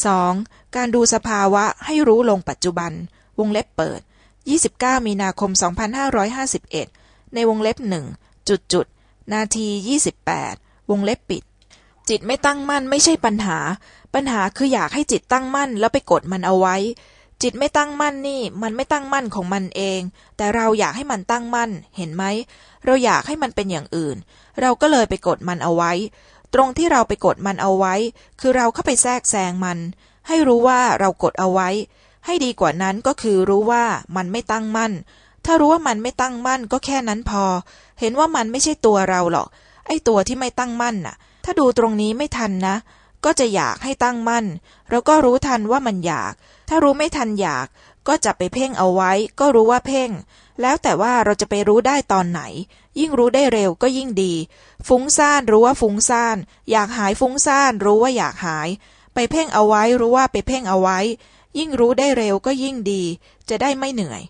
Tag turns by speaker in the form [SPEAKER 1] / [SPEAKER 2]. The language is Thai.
[SPEAKER 1] 2. การดูสภาวะให้รู้ลงปัจจุบัน วงเล็บเปิด 29 มีนาคม 2551 ในวงเล็บหนึ่งจุดจุดนาที 28 วงเล็บปิด จิตไม่ตั้งมั่นไม่ใช่ปัญหา ปัญหาคืออยากให้จิตตั้งมั่นแล้วไปกดมันเอาไว้ จิตไม่ตั้งมั่นนี่ มันไม่ตั้งมั่นของมันเอง แต่เราอยากให้มันตั้งมั่น เห็นไหม เราอยากให้มันเป็นอย่างอื่น เราก็เลยไปกดมันเอาไว้ ตรงที่เราไปกดมันเอาไว้ คือเราเข้าไปแทรกแซงมัน ให้รู้ว่าเรากดเอาไว้ ให้ดีกว่านั้นก็คือรู้ว่ามันไม่ตั้งมั่น ถ้ารู้ว่ามันไม่ตั้งมั่นก็แค่นั้นพอ เห็นว่ามันไม่ใช่ตัวเราหรอก ไอ้ตัวที่ไม่ตั้งมั่นน่ะ ถ้าดูตรงนี้ไม่ทันนะ ก็จะอยากให้ตั้งมั่น เราก็รู้ทันว่ามันอยาก ถ้ารู้ไม่ทันอยาก ก็จะไปเพ่งเอาไว้ ก็รู้ว่าเพ่ง แล้วแต่ว่าเราจะไปรู้ได้ตอนไหน ยิ่งรู้ได้เร็วก็ยิ่งดี ฟุ้งซ่านรู้ว่าฟุ้งซ่าน อยากหายฟุ้งซ่านรู้ว่าอยากหาย ไปเพ่งเอาไว้รู้ว่าไปเพ่งเอาไว้ ยิ่งรู้ได้เร็วก็ยิ่งดี จะได้ไม่เหนื่อย